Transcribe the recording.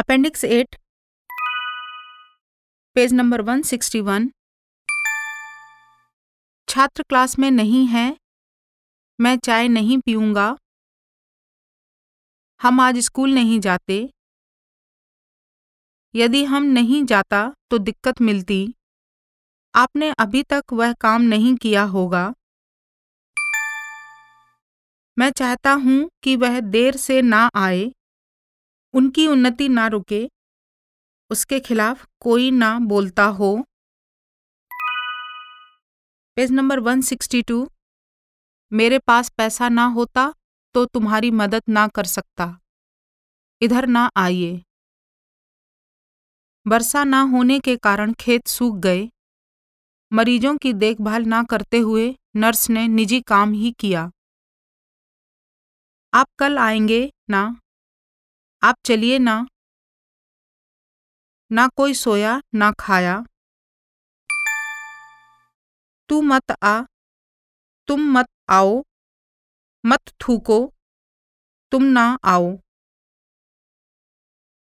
Appendix eight. Page number 161 छात्र class में नहीं है। मैं चाय नहीं पीऊँगा। हम आज स्कूल नहीं जाते। यदि हम नहीं जाता तो दिक्कत मिलती। आपने अभी तक वह काम नहीं किया होगा। मैं चाहता हूँ कि वह देर से ना आए। उनकी उन्नति ना रुके, उसके खिलाफ कोई ना बोलता हो। पेज नंबर 162 मेरे पास पैसा ना होता तो तुम्हारी मदद ना कर सकता। इधर ना आइए। वर्षा ना होने के कारण खेत सूख गए। मरीजों की देखभाल ना करते हुए नर्स ने निजी काम ही किया। आप कल आएँगे ना? आप चलिए ना। ना कोई सोया, ना खाया। तू मत आ। तुम मत आओ। मत थूको। तुम ना आओ।